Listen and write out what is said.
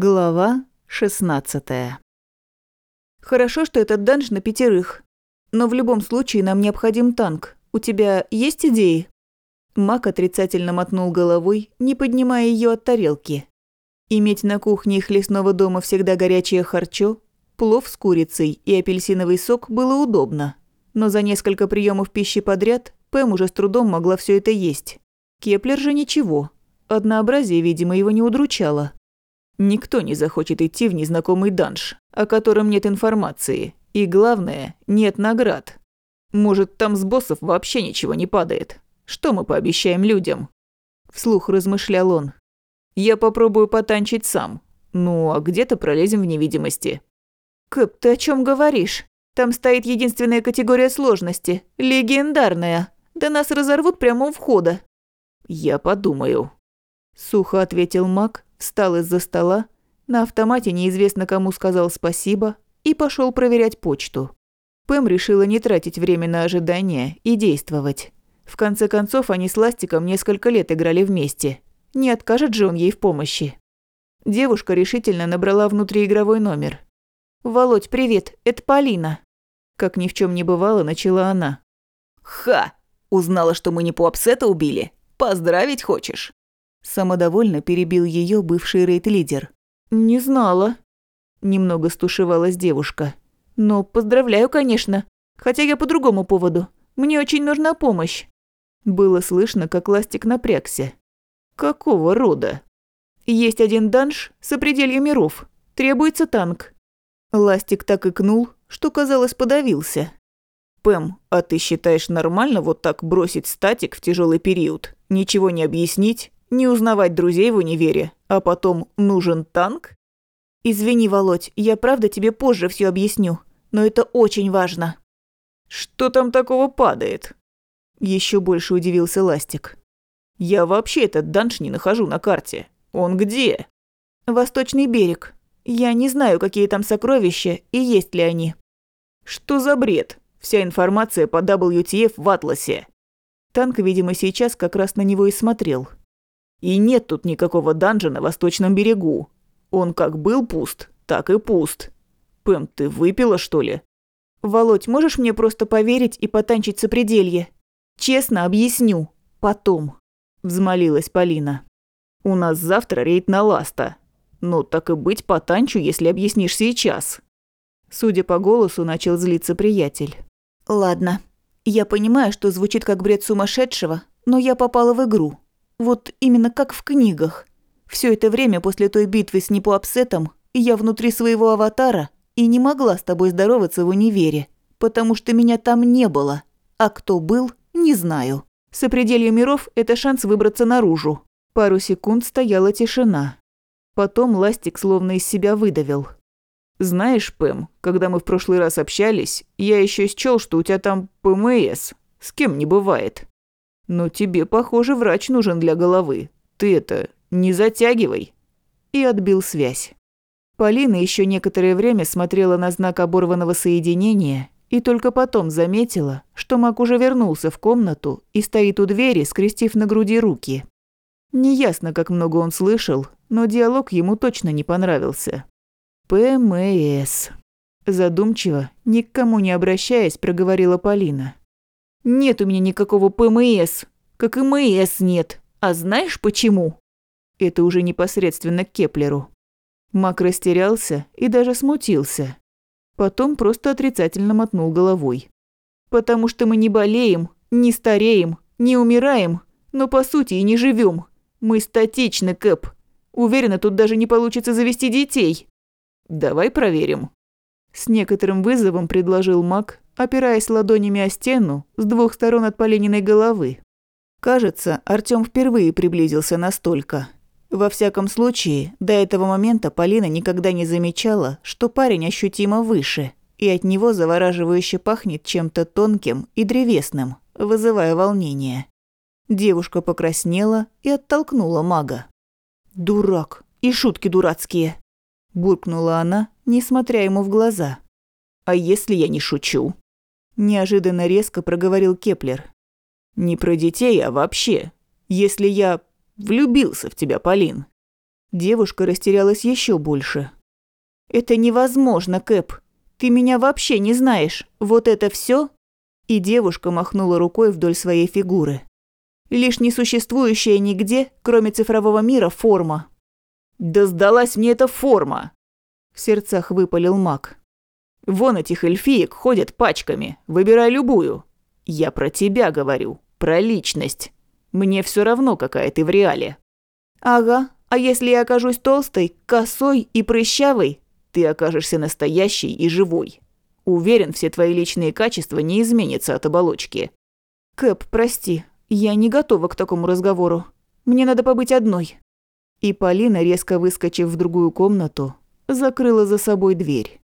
Глава 16 «Хорошо, что этот данж на пятерых. Но в любом случае нам необходим танк. У тебя есть идеи?» Мак отрицательно мотнул головой, не поднимая ее от тарелки. Иметь на кухне их лесного дома всегда горячее харчо, плов с курицей и апельсиновый сок было удобно. Но за несколько приемов пищи подряд Пэм уже с трудом могла все это есть. Кеплер же ничего. Однообразие, видимо, его не удручало. Никто не захочет идти в незнакомый данж, о котором нет информации. И главное, нет наград. Может, там с боссов вообще ничего не падает. Что мы пообещаем людям? Вслух размышлял он. Я попробую потанчить сам. Ну, а где-то пролезем в невидимости. Кэп, ты о чем говоришь? Там стоит единственная категория сложности – легендарная. Да нас разорвут прямо у входа. Я подумаю. Сухо ответил маг, встал из-за стола, на автомате неизвестно кому сказал спасибо и пошел проверять почту. Пэм решила не тратить время на ожидание и действовать. В конце концов, они с Ластиком несколько лет играли вместе. Не откажет же он ей в помощи. Девушка решительно набрала внутриигровой номер. «Володь, привет, это Полина». Как ни в чем не бывало, начала она. «Ха! Узнала, что мы не Пуапсета убили? Поздравить хочешь?» Самодовольно перебил ее бывший рейд-лидер. «Не знала». Немного стушевалась девушка. «Но поздравляю, конечно. Хотя я по другому поводу. Мне очень нужна помощь». Было слышно, как Ластик напрягся. «Какого рода?» «Есть один данж сопределье миров. Требуется танк». Ластик так икнул, что, казалось, подавился. «Пэм, а ты считаешь нормально вот так бросить статик в тяжелый период? Ничего не объяснить? Не узнавать друзей в универе, а потом нужен танк? Извини, Володь, я правда тебе позже все объясню, но это очень важно. Что там такого падает? Еще больше удивился Ластик. Я вообще этот данж не нахожу на карте. Он где? Восточный берег. Я не знаю, какие там сокровища и есть ли они. Что за бред? Вся информация по WTF в Атласе. Танк, видимо, сейчас как раз на него и смотрел. И нет тут никакого данжа на восточном берегу. Он как был пуст, так и пуст. Пэм, ты выпила, что ли? Володь, можешь мне просто поверить и потанчить сопределье? Честно объясню. Потом. Взмолилась Полина. У нас завтра рейд на Ласта. Ну, так и быть, потанчу, если объяснишь сейчас. Судя по голосу, начал злиться приятель. Ладно. Я понимаю, что звучит как бред сумасшедшего, но я попала в игру. Вот именно как в книгах. Все это время после той битвы с Непуапсетом я внутри своего аватара и не могла с тобой здороваться в универе, потому что меня там не было. А кто был, не знаю. Сопределье миров – это шанс выбраться наружу. Пару секунд стояла тишина. Потом Ластик словно из себя выдавил. «Знаешь, Пэм, когда мы в прошлый раз общались, я еще счёл, что у тебя там ПМС. С кем не бывает. Но тебе, похоже, врач нужен для головы. Ты это, не затягивай. И отбил связь. Полина еще некоторое время смотрела на знак оборванного соединения и только потом заметила, что Мак уже вернулся в комнату и стоит у двери, скрестив на груди руки. Неясно, как много он слышал, но диалог ему точно не понравился. «ПМС», задумчиво, ни не обращаясь, проговорила Полина. Нет у меня никакого ПМС, как и МС нет. А знаешь почему? Это уже непосредственно к Кеплеру. Мак растерялся и даже смутился. Потом просто отрицательно мотнул головой. Потому что мы не болеем, не стареем, не умираем, но по сути и не живем. Мы статичны, Кэп. Уверена, тут даже не получится завести детей. Давай проверим. С некоторым вызовом предложил Мак, опираясь ладонями о стену с двух сторон от Полининой головы. Кажется, Артём впервые приблизился настолько. Во всяком случае, до этого момента Полина никогда не замечала, что парень ощутимо выше, и от него завораживающе пахнет чем-то тонким и древесным, вызывая волнение. Девушка покраснела и оттолкнула мага. «Дурак! И шутки дурацкие!» – буркнула она, не смотря ему в глаза. «А если я не шучу?» Неожиданно резко проговорил Кеплер. «Не про детей, а вообще. Если я влюбился в тебя, Полин, Девушка растерялась еще больше. «Это невозможно, Кэп. Ты меня вообще не знаешь. Вот это все? И девушка махнула рукой вдоль своей фигуры. Лишь несуществующая нигде, кроме цифрового мира, форма. «Да сдалась мне эта форма!» В сердцах выпалил маг. «Вон этих эльфиек ходят пачками. Выбирай любую. Я про тебя говорю. Про личность. Мне все равно, какая ты в реале». «Ага, а если я окажусь толстой, косой и прыщавой?» «Ты окажешься настоящей и живой. Уверен, все твои личные качества не изменятся от оболочки». «Кэп, прости, я не готова к такому разговору. Мне надо побыть одной». И Полина, резко выскочив в другую комнату, закрыла за собой дверь.